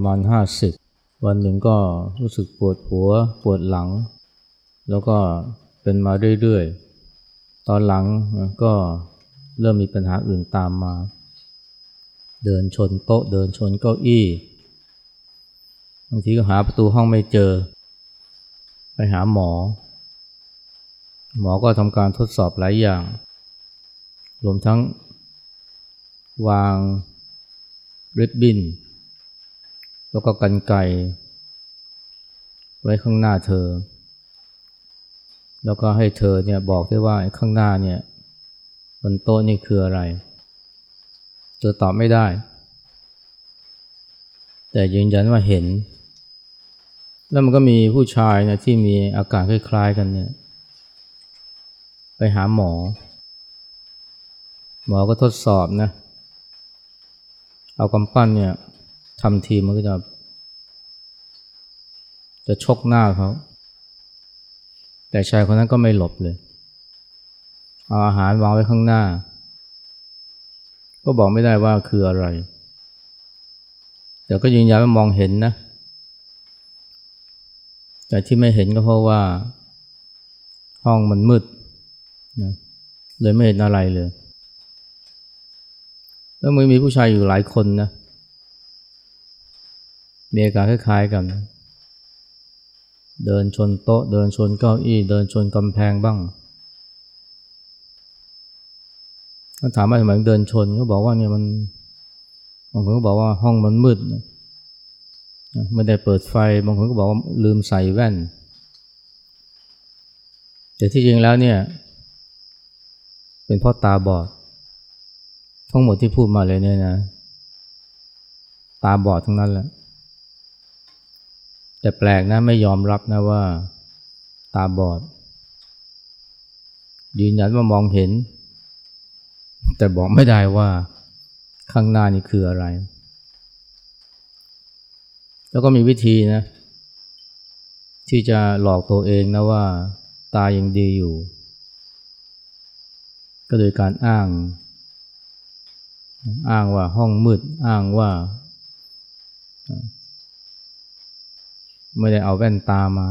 ประมาณห้าสิบวันหนึ่งก็รู้สึกปวดหัวปวดหลัง แล้วก็เป็นมาเรื่อยๆ ตอนหลังก็เริ่มมีปัญหาอื่นตามมา เดินชนโต๊ะเดินชนเก้าอี้บางทีก็หาประตูห้องไม่เจอ ไปหาหมอ หมอก็ทำการทดสอบหลายอย่าง รวมทั้งวางริบบิ้น แล้วก็กันไกไว้ข้างหน้าเธอ แล้วก็ให้เธอเนี่ยบอกได้ว่าข้างหน้าเนี่ยบนโต๊ะนี่คืออะไร เธอตอบไม่ได้ แต่ยืนยันว่าเห็น แล้วมันก็มีผู้ชายนะที่มีอาการคล้ายๆกันเนี่ยไปหาหมอ หมอก็ทดสอบนะ เอากำปั้นเนี่ย ทำทีมันก็จะ จะชกหน้าเขา แต่ชายคนนั้นก็ไม่หลบเลยเอาอาหารวางไว้ข้างหน้า ก็บอกไม่ได้ว่าคืออะไร แต่ก็ยืนยันว่ามองเห็นนะ แต่ที่ไม่เห็นก็เพราะว่า ห้องมันมืดนะเลยไม่เห็นอะไรเลย แล้วมือมีผู้ชายอยู่หลายคนนะ มีอาการคล้ายๆกัน เดินชนโต๊ะ เดินชนเก้าอี้ เดินชนกำแพงบ้างก็ถามว่าทำไมเดินชนเขาบอกว่าเนี่ยมันบางคนก็บอกว่าห้องมันมืดไม่ได้เปิดไฟบางคนก็บอกว่าลืมใส่แว่น แต่ที่จริงแล้วเนี่ย เป็นเพราะตาบอด ทั้งหมดที่พูดมาเลยเนี่ยนะ ตาบอดทั้งนั้นแหละ แต่แปลกนะไม่ยอมรับนะว่าตาบอด ยืนยันว่ามองเห็น แต่บอกไม่ได้ว่าข้างหน้านี่คืออะไร แล้วก็มีวิธีนะ ที่จะหลอกตัวเองนะว่า ตายังดีอยู่ ก็โดยการอ้าง อ้างว่าห้องมืด อ้างว่า ไม่ได้เอาแว่นตามา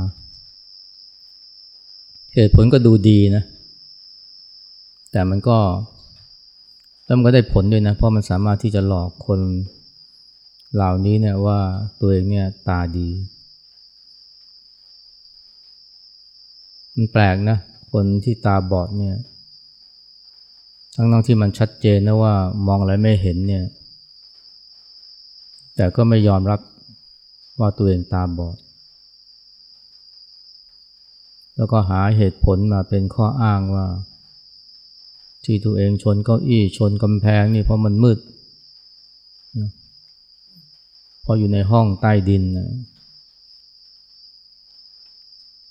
เหตุผลก็ดูดีนะ แต่มันก็แล้วมันก็ได้ผลด้วยนะ เพราะมันสามารถที่จะหลอกคนเหล่านี้เนี่ยว่าตัวเองเนี่ยตาดี มันแปลกนะ คนที่ตาบอดเนี่ย ทั้งนั้นที่มันชัดเจนนะว่ามองอะไรไม่เห็นเนี่ย แต่ก็ไม่ยอมรับว่าตัวเองตาบอด แล้วก็หาเหตุผลมาเป็นข้ออ้างว่า ที่ตัวเองชนเก้าอี้ชนกำแพงนี่เพราะมันมืดเพราะอยู่ในห้องใต้ดินนะ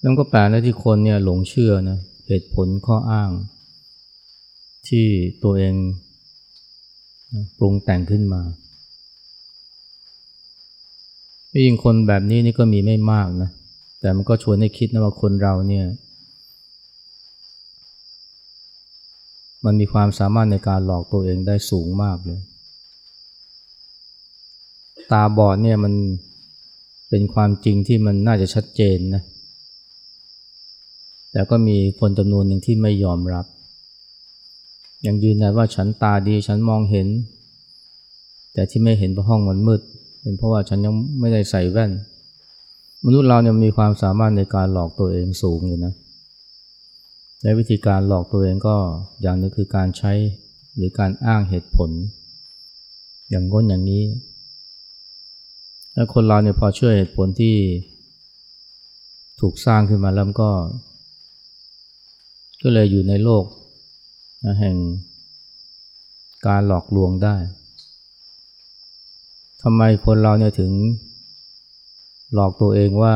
แล้วก็แปลนะที่คนเนี่ยหลงเชื่อนะเหตุผลข้ออ้าง ที่ตัวเองปรุงแต่งขึ้นมายิ่งคนแบบนี้นี่ก็มีไม่มากนะ แต่มันก็ชวนให้คิดนะว่าคนเราเนี่ย มันมีความสามารถในการหลอกตัวเองได้สูงมากเลย ตาบอดเนี่ยมันเป็นความจริงที่มันน่าจะชัดเจนนะ แต่ก็มีคนจำนวนหนึ่งที่ไม่ยอมรับ ยังยืนยันว่าฉันตาดีฉันมองเห็น แต่ที่ไม่เห็นเพราะห้องมันมืด เป็นเพราะว่าฉันยังไม่ได้ใส่แว่น มนุษย์เราเนี่ยมีความสามารถในการหลอกตัวเองสูงเลยนะและวิธีการหลอกตัวเองก็อย่างนึงคือการใช้หรือการอ้างเหตุผล อย่างง้นอย่างนี้ แล้วคนเราเนี่ยพอเชื่อเหตุผลที่ถูกสร้างขึ้นมาแล้วก็ ก็เลยอยู่ในโลกนะแห่งการหลอกลวงได้ทำไมคนเราเนี่ยถึง หลอกตัวเองว่า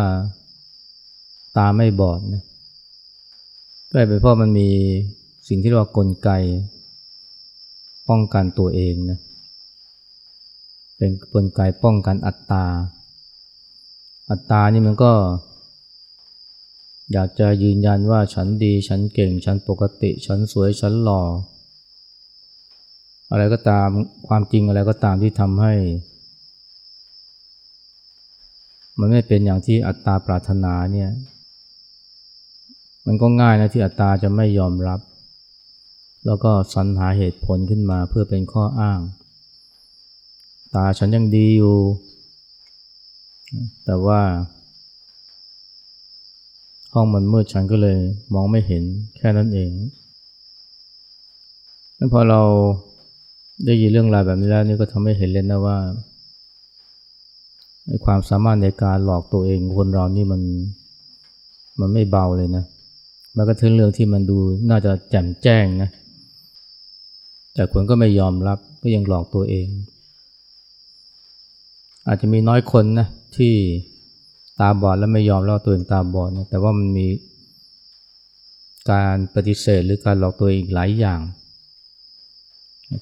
ตาไม่บอดนะก็เป็นเพราะมันมีสิ่งที่เรียกว่ากลไก ป้องกันตัวเองนะเป็นกลไกป้องกันอัตตา อัตตานี่มันก็ อยากจะยืนยันว่าฉันดีฉันเก่ง ฉันปกติ ฉันสวยฉันหล่อ อะไรก็ตามความจริงอะไรก็ตามที่ทำให้ มันไม่เป็นอย่างที่อัตตาปรารถนาเนี่ย มันก็ง่ายนะที่อัตตาจะไม่ยอมรับ แล้วก็สรรหาเหตุผลขึ้นมาเพื่อเป็นข้ออ้าง ตาฉันยังดีอยู่ แต่ว่า ห้องมันมืดฉันก็เลยมองไม่เห็นแค่นั้นเองแล้วพอเราได้ยินเรื่องราวแบบนี้แล้วนี่ก็ทำให้เห็นเลยนะว่า ความสามารถในการหลอกตัวเองคนเรานี่มันมันไม่เบาเลยนะ มันก็ถึงเรื่องที่มันดูน่าจะแจ่มแจ้งนะ แต่คนก็ไม่ยอมรับก็ยังหลอกตัวเอง อาจจะมีน้อยคนนะที่ตาบอดแล้วไม่ยอมเล่าตัวเองตาบอดนะ แต่ว่ามันมีการปฏิเสธหรือการหลอกตัวเองหลายอย่าง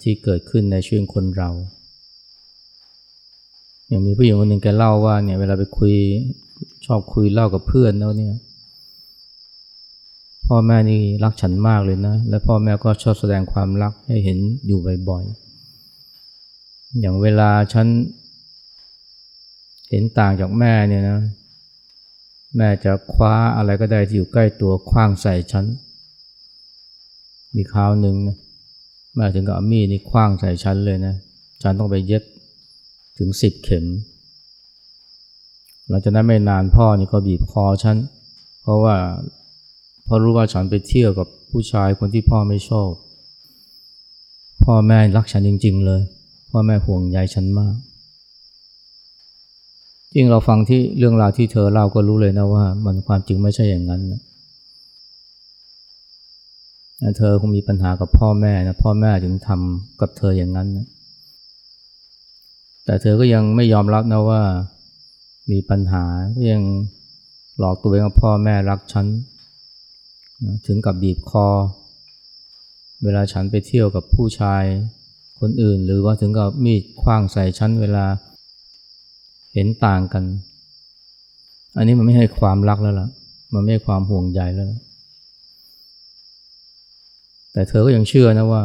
ที่เกิดขึ้นในชีวิตคนเรา อย่างมีผู้หญิงคนหนึ่งแกเล่าว่าเนี่ยเวลาไปคุยชอบคุยเล่ากับเพื่อนแล้วเนี่ยพ่อแม่นี่รักฉันมากเลยนะ และพ่อแม่ก็ชอบแสดงความรักให้เห็นอยู่บ่อยๆ อย่างเวลาฉันเห็นต่างจากแม่เนี่ยนะ แม่จะคว้าอะไรก็ได้ที่อยู่ใกล้ตัวคว้างใส่ฉัน มีคราวหนึ่งนะแม่ถึงกับมีนี่คว้างใส่ฉันเลยนะ ฉันต้องไปเย็บ ถึงสิบเข็ม หลังจากนั้นไม่นานพ่อนี่ก็บีบคอฉัน เพราะว่าพอรู้ว่าฉันไปเที่ยวกับผู้ชายคนที่พ่อไม่ชอบ พ่อแม่รักฉันจริง ๆ เลย พ่อแม่ห่วงใยฉันมากจริงเราฟังที่เรื่องราวที่เธอเล่าก็รู้เลยนะว่า มันความจริงไม่ใช่อย่างนั้นนะเธอคงมีปัญหากับพ่อแม่นะพ่อแม่ถึงทำกับเธออย่างนั้นนะ แต่เธอก็ยังไม่ยอมรับนะว่ามีปัญหาก็ยังหลอกตัวเองว่าพ่อแม่รักฉันถึงกับบีบคอ เวลาฉันไปเที่ยวกับผู้ชายคนอื่น หรือว่าถึงกับมีดคว้างใส่ฉันเวลาเห็นต่างกัน อันนี้มันไม่ให้ความรักแล้วล่ะ มันไม่ให้ความห่วงใยแล้ว แต่เธอก็ยังเชื่อนะว่า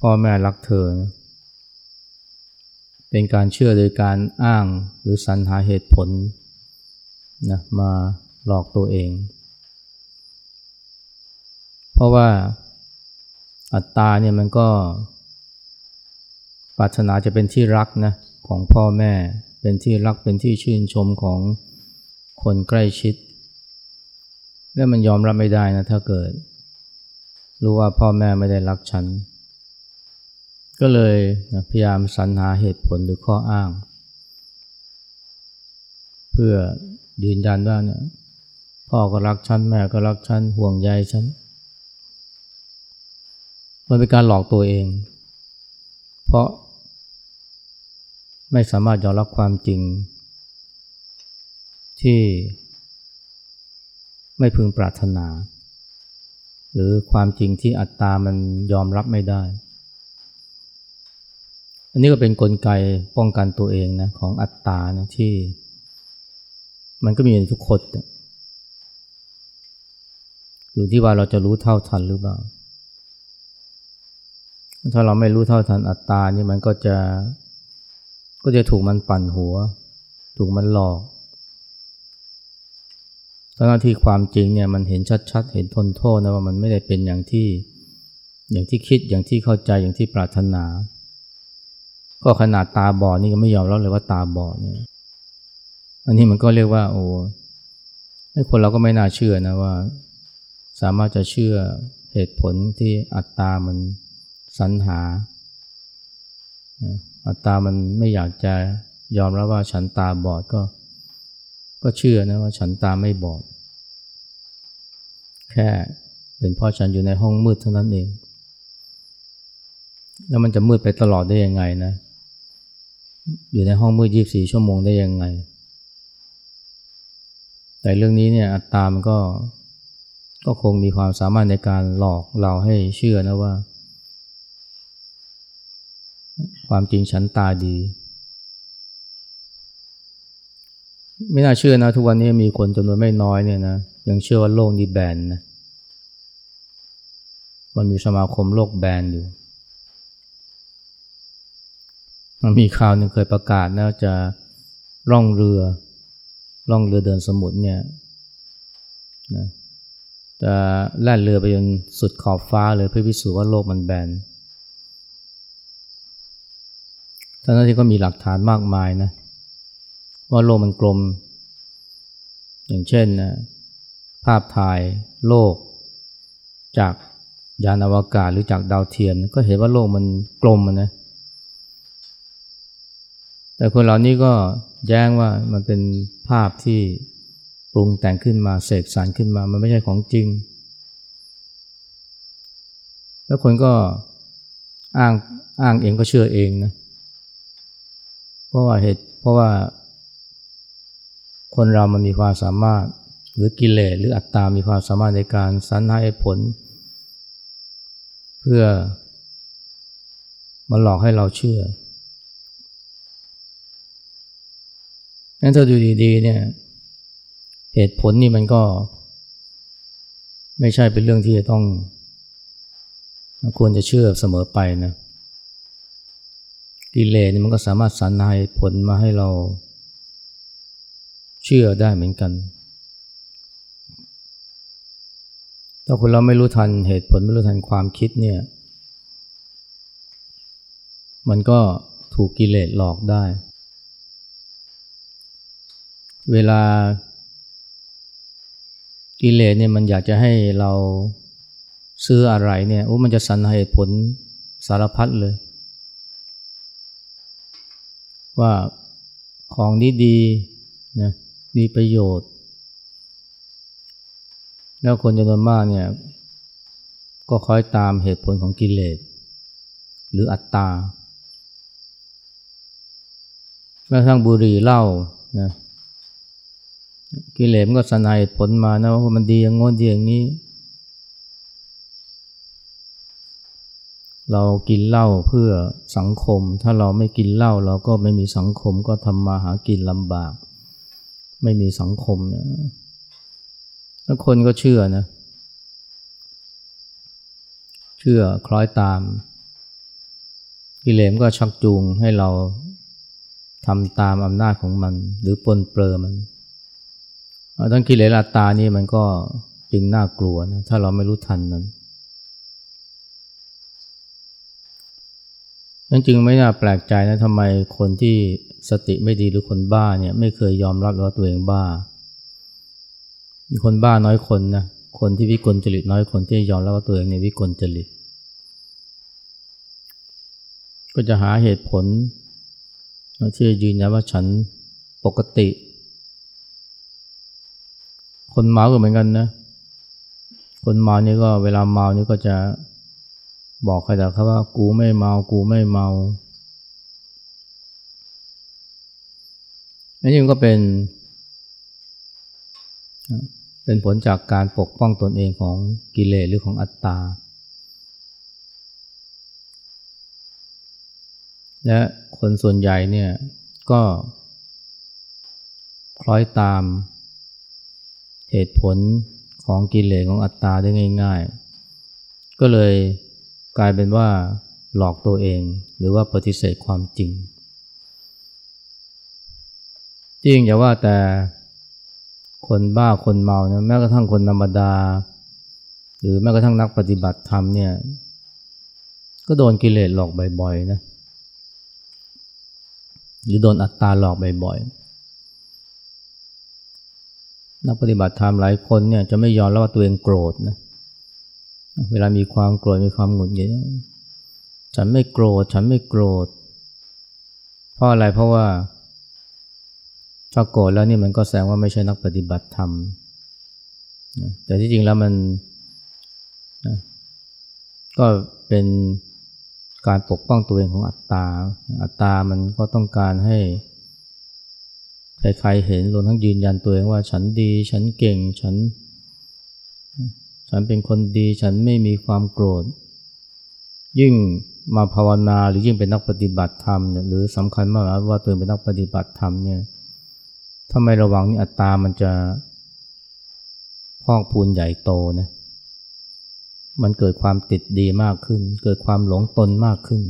พ่อแม่รักเธอนะ เป็นการเชื่อโดยการอ้างหรือสรรหาเหตุผลนะมาหลอกตัวเอง เพราะว่าอัตตาเนี่ยมันก็ปรารถนาจะเป็นที่รักนะของพ่อแม่ เป็นที่รักเป็นที่ชื่นชมของคนใกล้ชิด แล้วมันยอมรับไม่ได้นะถ้าเกิด รู้ว่าพ่อแม่ไม่ได้รักฉัน ก็เลยนะพยายามสรรหาเหตุผลหรือข้ออ้าง เพื่อยืนยันว่าเนี่ยพ่อก็รักฉันแม่ก็รักฉันห่วงใยฉันมันเป็นการหลอกตัวเอง เพราะไม่สามารถยอมรับความจริง ที่ไม่พึงปรารถนา หรือความจริงที่อัตตามันยอมรับไม่ได้ อันนี้ก็เป็นนกลไกป้องกันตัวเองนะของอัตตานะที่ มันก็มีในทุกคนอยู่ที่ว่าเราจะรู้เท่าทันหรือเปล่า ถ้าเราไม่รู้เท่าทันอัตตานี่มันก็จะก็จะถูกมันปั่นหัว ถูกมันหลอกทั้งที่ความจริงเนี่ยมันเห็นชัดๆ เห็นทนโทษนะว่ามันไม่ได้เป็นอย่างที่อย่างที่คิดอย่างที่เข้าใจอย่างที่ปรารถนา ก็ขนาดตาบอดนี่ก็ไม่ยอมรับเลยว่าตาบอดเนี่ยอันนี้มันก็เรียกว่าโอ้ไอ้คนเราก็ไม่น่าเชื่อนะว่า สามารถจะเชื่อเหตุผลที่อัตตามันสรรหา อัตตามันไม่อยากจะยอมรับว่าฉันตาบอดก็ ก็เชื่อนะว่าฉันตาไม่บอด แค่เป็นเพราะฉันอยู่ในห้องมืดเท่านั้นเอง แล้วมันจะมืดไปตลอดได้ยังไงนะ อยู่ในห้องมืดยีบสี่ชั่วโมงได้ยังไง แต่เรื่องนี้เนี่ยอัตตามันก็ก็คงมีความสามารถในการหลอกเราให้เชื่อนะว่า ความจริงฉันตาดี ไม่น่าเชื่อนะ ทุกวันนี้มีคนจำนวนไม่น้อยเนี่ยนะยังเชื่อว่าโลกนี้แบนนะมันมีสมาคมโลกแบนอยู่ มันมีข่าวหนึ่งเคยประกาศนะจะร่องเรือล่องเรือเดินสมุทรเนี่ยนะจะแล่นเรือไปจนสุดขอบฟ้าเลยเพื่อพิสูจน์ว่าโลกมันแบนทั้งที่ก็มีหลักฐานมากมายนะว่าโลกมันกลม อย่างเช่นนะภาพถ่ายโลก จากยานอวกาศหรือจากดาวเทียม ก็เห็นว่าโลกมันกลมนะ แต่คนเหล่านี้ก็แย้งว่ามันเป็นภาพที่ปรุงแต่งขึ้นมาเสกสรรขึ้นมา มันไม่ใช่ของจริง แล้วคนก็อ้างอ้างเองก็เชื่อเองนะเพราะว่าเหตุเพราะว่า คนเรามันมีความสามารถ หรือกิเลสหรืออัตตา มีความสามารถในการสรรหาผล เพื่อมาหลอกให้เราเชื่อ งั้นถ้าดูดีๆเนี่ยเหตุผลนี่มันก็ ไม่ใช่เป็นเรื่องที่จะต้อง ควรจะเชื่อเสมอไปนะกิเลสมันก็สามารถสรรหาผลมาให้เรา เชื่อได้เหมือนกัน ถ้าคนเราไม่รู้ทันเหตุผลไม่รู้ทันความคิดเนี่ย มันก็ถูกกิเลสหลอกได้ เวลากิเลสเนี่ยมันอยากจะให้เราซื้ออะไรเนี่ยโอ้มันจะสรรหาเหตุผลสารพัดเลย ว่าของนี้ดีนะมีประโยชน์ แล้วคนจำนวนมากเนี่ยก็คอยตามเหตุผลของกิเลส หรืออัตตาแม้กระทั่งบุหรี่เหล้านะ กิเลสมันก็สนายผลมานะว่ามันดีอย่างงนดีอย่างนี้ เรากินเหล้าเพื่อสังคม ถ้าเราไม่กินเหล้าเราก็ไม่มีสังคมก็ทำมาหากินลำบาก ไม่มีสังคมเนี่ยแล้วคนก็เชื่อนะ เชื่อคล้อยตาม กิเลสก็ชักจูงให้เราทำตามอำนาจของมัน หรือปนเปื้อมัน ทั้งกิเลสอัตตานี่มันก็จึงน่ากลัวนะถ้าเราไม่รู้ทันนั้นนั้นจึงไม่น่าแปลกใจนะทำไมคนที่สติไม่ดีหรือคนบ้าเนี่ยไม่เคยยอมรับว่าตัวเองบ้า มีคนบ้าน้อยคนนะคนที่วิกลจริตน้อยคนที่ยอมรับว่าตัวเองเนี่ยวิกลจริต ก็จะหาเหตุผลที่จะยืนยันว่าฉันปกติ คนเมาก็เหมือนกันนะ คนเมานี่ก็เวลาเมานี่ก็จะบอกใครแต่เขาว่า กูไม่เมา กูไม่เมาอันนี้ก็เป็น เป็นผลจากการปกป้องตนเองของกิเลสหรือของอัตตา และคนส่วนใหญ่เนี่ยก็คล้อยตาม เหตุผลของกิเลสของอัตตาได้ง่าย ๆ ก็เลยกลายเป็นว่าหลอกตัวเอง หรือว่าปฏิเสธความจริง จริงอย่าว่าแต่คนบ้าคนเมานะแม้กระทั่งคนธรรมดา หรือแม้กระทั่งนักปฏิบัติธรรมเนี่ยก็โดนกิเลสหลอกบ่อยๆนะหรือโดนอัตตาหลอกบ่อยๆ นักปฏิบัติธรรมหลายคนเนี่ยจะไม่ยอมรับว่าตัวเองโกรธนะเวลามีความโกรธมีความหงุดหงิดฉันไม่โกรธฉันไม่โกรธเพราะอะไรเพราะว่าถ้าโกรธแล้วนี่มันก็แสดงว่าไม่ใช่นักปฏิบัติธรรมนะแต่ที่จริงแล้วมันนะก็เป็นการปกป้องตัวเองของอัตตา อัตตามันก็ต้องการให้ ใครๆเห็นรวมทั้งยืนยันตัวเองว่าฉันดี ฉันเก่ง ฉัน ฉันเป็นคนดี ฉันไม่มีความโกรธ ยิ่งมาภาวนาหรือยิ่งเป็นนักปฏิบัติธรรมหรือสำคัญมากว่าตัวเองเป็นนักปฏิบัติธรรมเนี่ยถ้าไม่ระวังนี่อัตตามันจะพอกพูนใหญ่โตนะมันเกิดความติดดีมากขึ้น เกิดความหลงตนมากขึ้น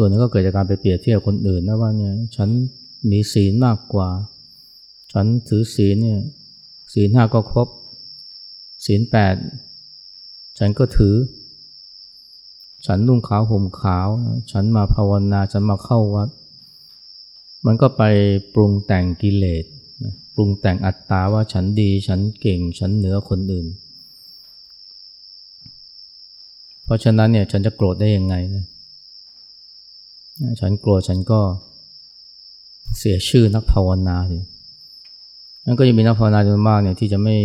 ส่วนนึงก็เกิดจากการไปเปรียบเทียบคนอื่นนะว่าเนี่ยฉันมีศีลมากกว่า ฉันถือศีลเนี่ยศีลห้าก็ครบ ศีลแปดฉันก็ถือ ฉันนุ่งขาวห่มขาว ฉันมาภาวนา ฉันมาเข้าวัด มันก็ไปปรุงแต่งกิเลสปรุงแต่งอัตตาว่าฉันดี ฉันเก่ง ฉันเหนือคนอื่น เพราะฉะนั้นเนี่ยฉันจะโกรธได้ยังไงนะ ฉันโกรธฉันก็เสียชื่อนักภาวนาเลยนั่นก็จะมีนักภาวนาจำนวนมากเนี่ยที่จะไม่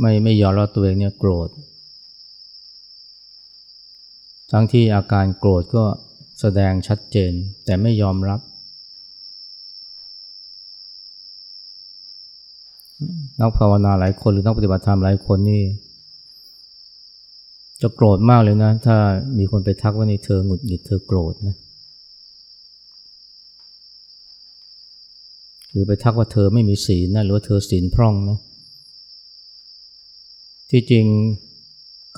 ไม่ไม่ยอมรับตัวเองเนี่ยโกรธ ทั้งที่อาการโกรธก็แสดงชัดเจน แต่ไม่ยอมรับ นักภาวนาหลายคนหรือนักปฏิบัติธรรมหลายคนนี่ จะโกรธมากเลยนะ ถ้ามีคนไปทักว่านี่เธอหงุดหงิดเธอโกรธนะหรือไปทักว่าเธอไม่มีศีลนะหรือว่าเธอศีลพร่องนะที่จริง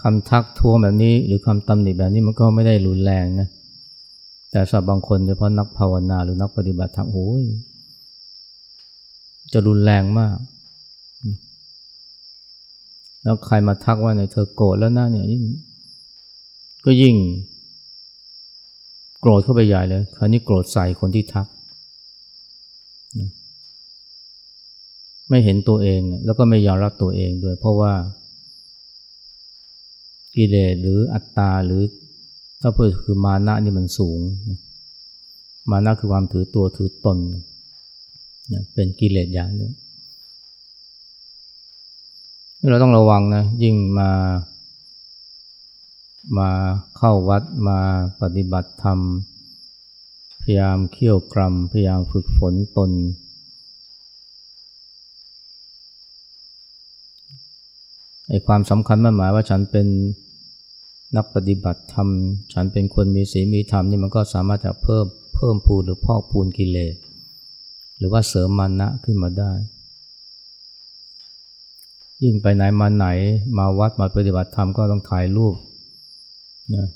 คำทักท้วงแบบนี้ หรือคำตำหนิแบบนี้มันก็ไม่ได้รุนแรงนะแต่สำหรับบางคนโดยเฉพาะนักภาวนาหรือนักปฏิบัติธรรมโอ้ยจะรุนแรงมาก แล้วใครมาทักว่าเนี่ยเธอโกรธแล้วนะเนี่ยยิ่งก็ยิ่ง โกรธเข้าไปใหญ่เลย คราวนี้โกรธใส่คนที่ทัก ไม่เห็นตัวเองแล้วก็ไม่ยอมรับตัวเองด้วย เพราะว่ากิเลสหรืออัตตาหรือถ้าพื่อคือมานะนี่มันสูง มานะคือความถือตัวถือตน เป็นกิเลสอย่างหนึ่ง เราต้องระวังนะยิ่งมา มาเข้าวัดมาปฏิบัติธรรม พยายามเขี่ยวกรมพยายามฝึกฝนตน ไอความสำคัญมันหมายว่าฉันเป็นนักปฏิบัติธรรม ฉันเป็นคนมีศีลมีธรรมนี่มันก็สามารถจะเพิ่มเพิ่มพูนหรือพอกพูนกิเลสหรือว่าเสริมมานะขึ้นมาได้ ยิ่งไปไหนมาไหน มาวัดมาปฏิบัติธรรมก็ต้องถ่ายรูปนะ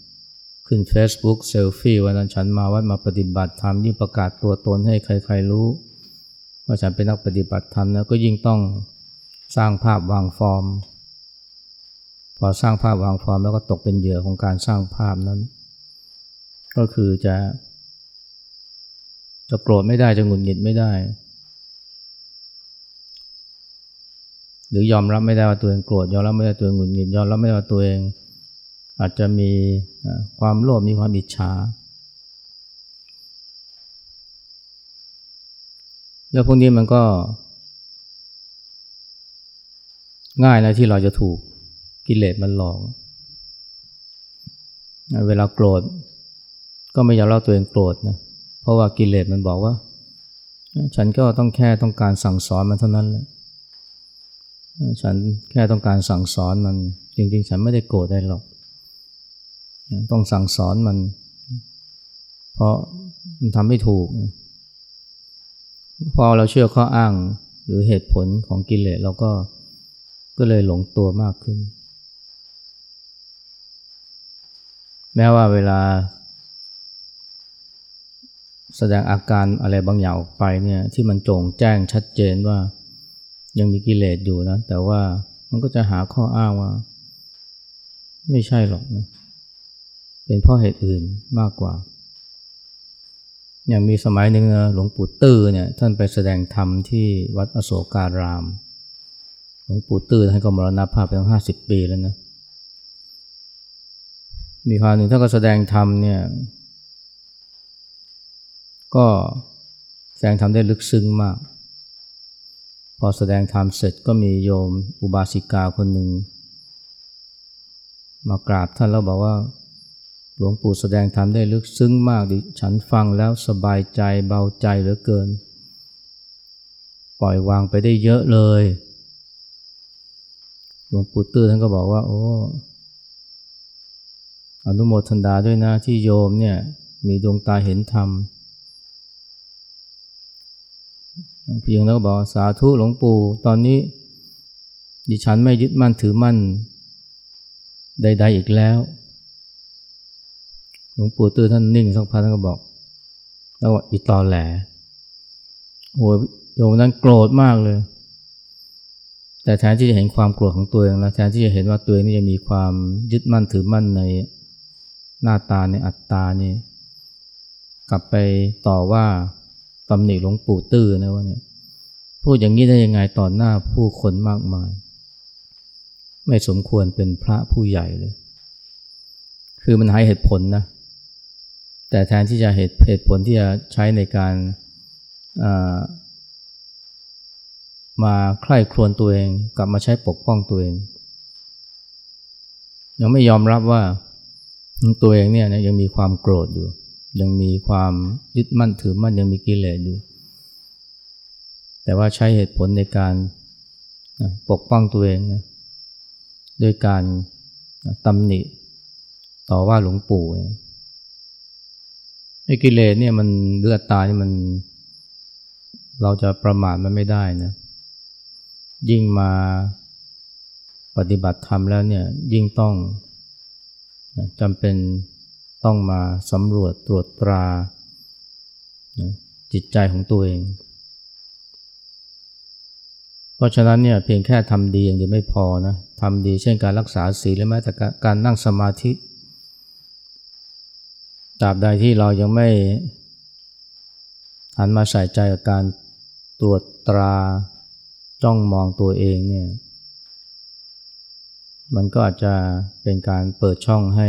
ขึ้น Facebook เซลฟี่วันนั้นฉันมาวัดมาปฏิบัติธรรมยิ่งประกาศตัวตนให้ใครๆรู้ว่าฉันเป็นนักปฏิบัติธรรมนะก็ยิ่งต้องสร้างภาพวางฟอร์ม พอสร้างภาพวางฟอร์มแล้วก็ตกเป็นเหยื่อของการสร้างภาพนั้น ก็คือจะ จะโกรธไม่ได้จะหงุดหงิดไม่ได้ หรือยอมรับไม่ได้ว่าตัวเองโกรธยอมรับไม่ได้ตัวเองหงุดหงิดยอมรับไม่ได้ว่าตัวเอง อาจจะมีความโลภมีความอิจฉาแล้วพวกนี้มันก็ ง่ายนะที่เราจะถูกกิเลสมันหลอกเวลาโกรธ ก็ไม่อยากเล่าตัวเองโกรธนะเพราะว่ากิเลสมันบอกว่า ฉันก็ต้องแค่ต้องการสั่งสอนมันเท่านั้นแหละ ฉันแค่ต้องการสั่งสอนมัน จริงๆ ฉันไม่ได้โกรธได้หรอก ต้องสั่งสอนมัน เพราะมันทำไม่ถูก พอเราเชื่อข้ออ้างหรือเหตุผลของกิเลสเราก็ก็เลยหลงตัวมากขึ้น แม้ว่าเวลา แสดงอาการอะไรบางอย่างออกไปเนี่ยที่มันโจงแจ้งชัดเจนว่า ยังมีกิเลสอยู่นะ แต่ว่ามันก็จะหาข้ออ้างว่า ไม่ใช่หรอกนะ เป็นเพราะเหตุอื่นมากกว่า อย่างมีสมัยหนึ่งนะหลวงปู่ตื้อเนี่ยท่านไปแสดงธรรมที่วัดอโศการาม หลวงปู่ตื้อท่านก็มรณภาพไปตั้งห้าสิบปีแล้วนะ มีคราวหนึ่งท่านก็แสดงธรรมเนี่ย ก็แสดงธรรมได้ลึกซึ้งมาก พอแสดงธรรมเสร็จก็มีโยมอุบาสิกาคนหนึ่ง มากราบท่านแล้วบอกว่า หลวงปู่แสดงธรรมได้ลึกซึ้งมากดิฉันฟังแล้วสบายใจเบาใจเหลือเกิน ปล่อยวางไปได้เยอะเลย หลวงปู่ตื้อท่านก็บอกว่า โอ้อนุโมทนาด้วยนะที่โยมเนี่ยมีดวงตาเห็นธรรมเพียงแล้วบอกสาธุหลวงปู่ตอนนี้ ดิฉันไม่ยึดมั่นถือมั่น ใด ๆอีกแล้ว หลวงปู่ตื่นท่านนิ่งสักพักท่านก็บอก แล้วอีตอแหลโอ้โยมนั้นโกรธมากเลย แต่แทนที่จะเห็นความโกรธของตัวเองแล้วแทนที่จะเห็นว่าตัวเองนี่จะมีความยึดมั่นถือมั่นในหน้าตาในอัตตานี่กลับไปต่อว่า ตำหนิหลวงปู่ตื้อนะว่าเนี่ยพูดอย่างนี้ได้ยังไงต่อหน้าผู้คนมากมาย ไม่สมควรเป็นพระผู้ใหญ่เลย คือมันให้เหตุผลนะ แต่แทนที่จะเหตุเหตุผลที่จะใช้ในการมาใคร่ครวญตัวเองกลับมาใช้ปกป้องตัวเอง ยังไม่ยอมรับว่าตัวเองเนี่ยยังมีความโกรธอยู่ ยังมีความยึดมั่นถือมั่นยังมีกิเลสอยู่ แต่ว่าใช้เหตุผลในการปกป้องตัวเองนะด้วยการตำหนิต่อว่าหลวงปู่ไอ้กิเลสเนี่ยมันเลือดตานี่มันเราจะประมาทมันไม่ได้นะยิ่งมาปฏิบัติธรรมแล้วเนี่ยยิ่งต้องจำเป็น ต้องมาสำรวจตรวจตราจิตใจของตัวเอง เพราะฉะนั้นเนี่ยเพียงแค่ทำดีอย่างเดียวไม่พอนะทำดีเช่นการรักษาศีลและแม้แต่การนั่งสมาธิตราบใดที่เรายังไม่หันมาใส่ใจกับการตรวจตราจ้องมองตัวเองเนี่ยมันก็อาจจะเป็นการเปิดช่องให้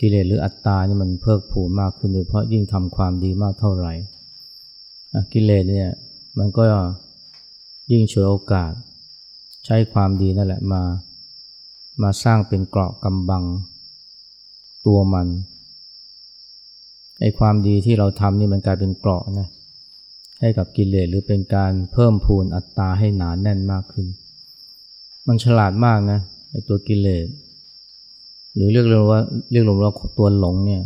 กิเลสหรืออัตตานี่มันเพิ่มผูมากขึ้นโดยเพราะยิ่งทำความดีมากเท่าไหร่กิเลสเนี่ยมันก็ยิ่งฉวยโอกาส ใช้ความดีนั่นแหละมา มาสร้างเป็นเกราะกำบังตัวมันไอ้ความดีที่เราทำนี่มันกลายเป็นเกราะนะให้กับกิเลสหรือเป็นการเพิ่มพูนอัตตาให้หนานแน่นมากขึ้น มันฉลาดมากนะไอ้ตัวกิเลส หรือเรียกเรว่าเรียกรวมว่าตัวหลงเนี่ย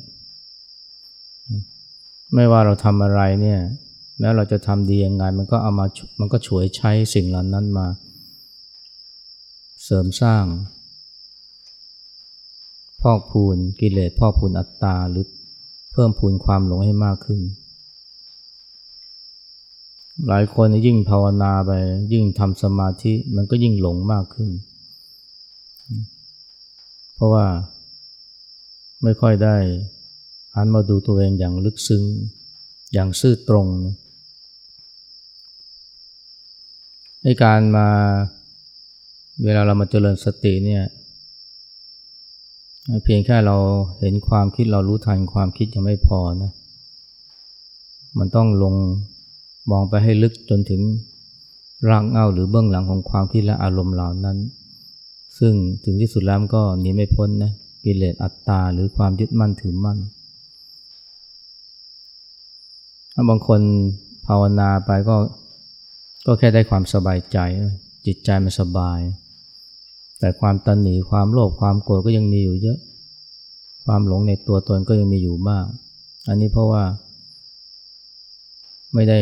ไม่ว่าเราทำอะไรเนี่ยแม้เราจะทำดียังไงมันก็เอามามันก็ฉวยใช้สิ่งเหล่านั้นมา เสริมสร้าง พอกพูนกิเลสพอกพูนอัตตาหรือเพิ่มพูนความหลงให้มากขึ้น หลายคนยิ่งภาวนาไปยิ่งทำสมาธิมันก็ยิ่งหลงมากขึ้น เพราะว่าไม่ค่อยได้หันมาดูตัวเองอย่างลึกซึ้ง อย่างซื่อตรงในการมาเวลาเรามาเจริญสติเนี่ยเพียงแค่เราเห็นความคิดเรารู้ทันความคิดยังไม่พอนะมันต้องลงมองไปให้ลึกจนถึงรากเงาหรือเบื้องหลังของความคิดและอารมณ์เหล่านั้น ซึ่งถึงที่สุดแล้วก็หนีไม่พ้นนะกิเลสอัตตาหรือความยึดมั่นถือมั่นถ้าบางคนภาวนาไปก็ก็แค่ได้ความสบายใจ จิตใจมันสบาย แต่ความตันหนีความโลภความโกรธก็ยังมีอยู่เยอะ ความหลงในตัวตนก็ยังมีอยู่มาก อันนี้เพราะว่า ไม่ได้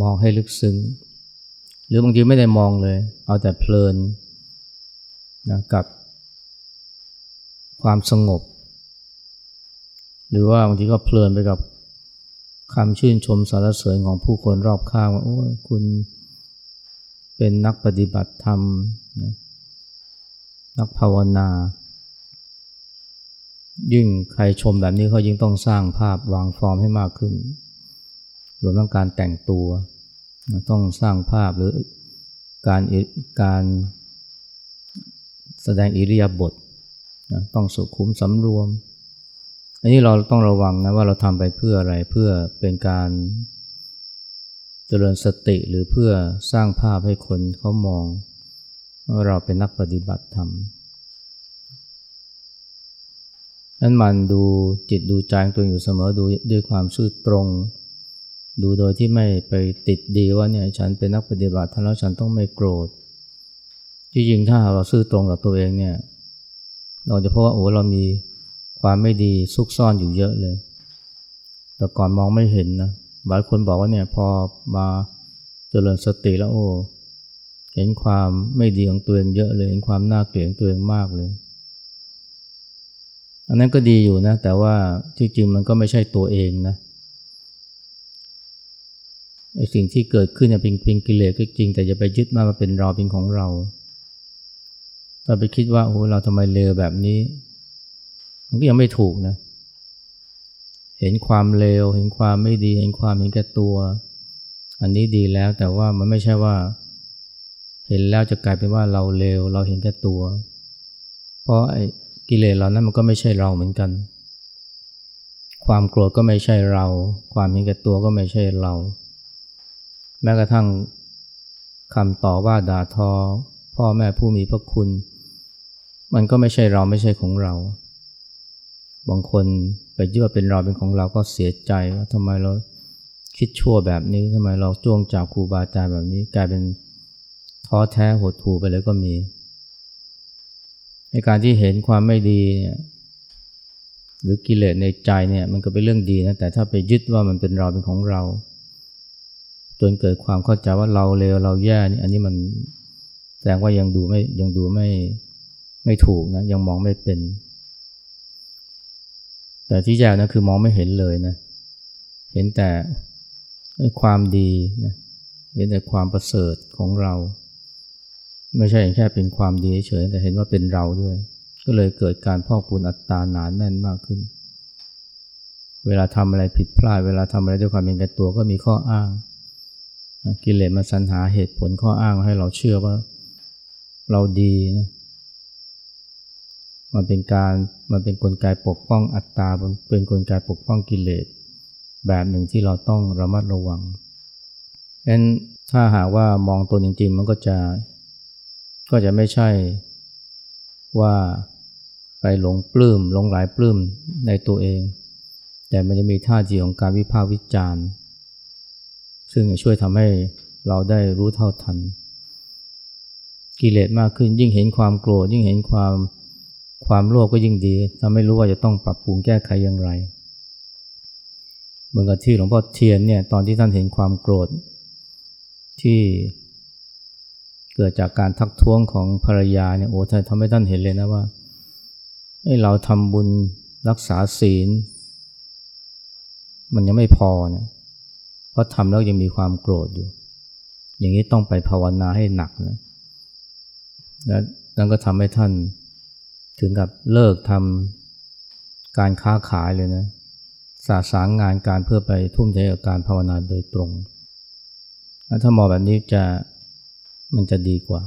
มองให้ลึกซึ้ง หรือบางทีไม่ได้มองเลย เอาแต่เพลิน นะกับความสงบ หรือว่าบางทีก็เพลินไปกับคำชื่นชมสารเสริญของผู้คนรอบข้างว่าโอ้คุณเป็นนักปฏิบัติธรรมนะนักภาวนา ยิ่งใครชมแบบนี้เขายิ่งต้องสร้างภาพวางฟอร์มให้มากขึ้นรวมทั้งการแต่งตัว ต้องสร้างภาพหรือการการ แสดงอิริยาบถนะต้องสุขุมสำรวม อันนี้เราต้องระวังนะว่าเราทำไปเพื่ออะไรเพื่อเป็นการเจริญสติหรือเพื่อสร้างภาพให้คนเขามองว่าเราเป็นนักปฏิบัติธรรมนั้นมันดูจิตดูใจตัวอยู่เสมอดูด้วยความซื่อตรง ดูโดยที่ไม่ไปติดดีว่าเนี่ยฉันเป็นนักปฏิบัติท่านแล้วฉันต้องไม่โกรธ จริงๆถ้าเราซื่อตรงกับตัวเองเนี่ยเราจะพบว่าโอ้เรามีความไม่ดีซุกซ่อนอยู่เยอะเลย แต่ก่อนมองไม่เห็นนะหลายคนบอกว่าเนี่ยพอมาเจริญสติแล้วโอ้เห็นความไม่ดีของตัวเองเยอะเลยเห็นความน่าเกลียดตัวเองมากเลย อันนั้นก็ดีอยู่นะ แต่ว่าที่จริงมันก็ไม่ใช่ตัวเองนะไอสิ่งที่เกิดขึ้นเนี่ยเป็นเป็นกิเลสก็จริง แต่อย่าไปยึดมาว่าเป็นเราเป็นของเรา ถ้าไปคิดว่าโอ้เราทำไมเลวแบบนี้ มันก็ยังไม่ถูกนะ เห็นความเลวเห็นความไม่ดี เห็นความเห็นแก่ตัว อันนี้ดีแล้วแต่ว่ามันไม่ใช่ว่า เห็นแล้วจะกลายเป็นว่าเราเลวเราเห็นแก่ตัว เพราะไอ้กิเลสเหล่านั้นมันก็ไม่ใช่เราเหมือนกัน ความโกรธก็ไม่ใช่เรา ความเห็นแก่ตัวก็ไม่ใช่เรา แม้กระทั่งคำต่อว่าด่าทอ พ่อแม่ผู้มีพระคุณ มันก็ไม่ใช่เราไม่ใช่ของเรา บางคนไปยึดว่าเป็นเราเป็นของเราก็เสียใจว่าทำไมเราคิดชั่วแบบนี้ทำไมเราจ้วงจับครูบาอาจารย์แบบนี้ กลายเป็นท้อแท้หดหู่ไปเลยก็มีในการที่เห็นความไม่ดีเนี่ยหรือกิเลสในใจเนี่ยมันก็เป็นเรื่องดีนะแต่ถ้าไปยึดว่ามันเป็นเราเป็นของเรา จนเกิดความเข้าใจว่าเราเลวเราแย่นี่อันนี้มันแสดงว่ายังดูไม่ยังดูไม่ ไม่ถูกนะยังมองไม่เป็น แต่ที่แย่นะคือมองไม่เห็นเลยนะ เห็นแต่ความดีนะเห็นแต่ความประเสริฐของเรา ไม่ใช่แค่เป็นความดีเฉยแต่เห็นว่าเป็นเราด้วย ก็เลยเกิดการพอกพูนอัตตาหนานแน่นมากขึ้น เวลาทำอะไรผิดพลาด เวลาทำอะไรด้วยความเป็นแก่ตัวก็มีข้ออ้าง กิเลสมาสรรหาเหตุผลข้ออ้างให้เราเชื่อว่าเราดีนะ มันเป็นการมันเป็นนกลไกปกป้องอัตตาเป็นนกลไกปกป้องกิเลส แบบหนึ่งที่เราต้องระมัดระวังเพราะฉะนั้นถ้าหากว่ามองตัวจริงๆ มันก็จะก็จะไม่ใช่ว่าไปหลงปลื้มหลงหลายปลื้มในตัวเอง แต่มันจะมีท่าทีของการวิพากษ์วิจารณ์ซึ่งจะช่วยทำให้เราได้รู้เท่าทัน กิเลสมากขึ้นยิ่งเห็นความโกรธยิ่งเห็นความ ความโลภก็ยิ่งดีทำให้รู้ว่าจะต้องปรับปรุงแก้ไขอย่างไร เหมือนกับที่หลวงพ่อเทียนเนี่ยตอนที่ท่านเห็นความโกรธที่เกิดจากการทักท้วงของภรรยาเนี่ยโอ้ท่านทำให้ท่านเห็นเลยนะว่าให้เราทำบุญรักษาศีล มันยังไม่พอเนี่ยเพราะทำแล้วยังมีความโกรธอยู่ อย่างนี้ต้องไปภาวนาให้หนักนะแล้วนั่นก็ทำให้ท่าน ถึงกับเลิกทำการค้าขายเลยนะสาสางงานการเพื่อไปทุ่มเทกับการภาวนาโดยตรง ถ้ามองแบบนี้จะมันจะดีกว่า